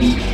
you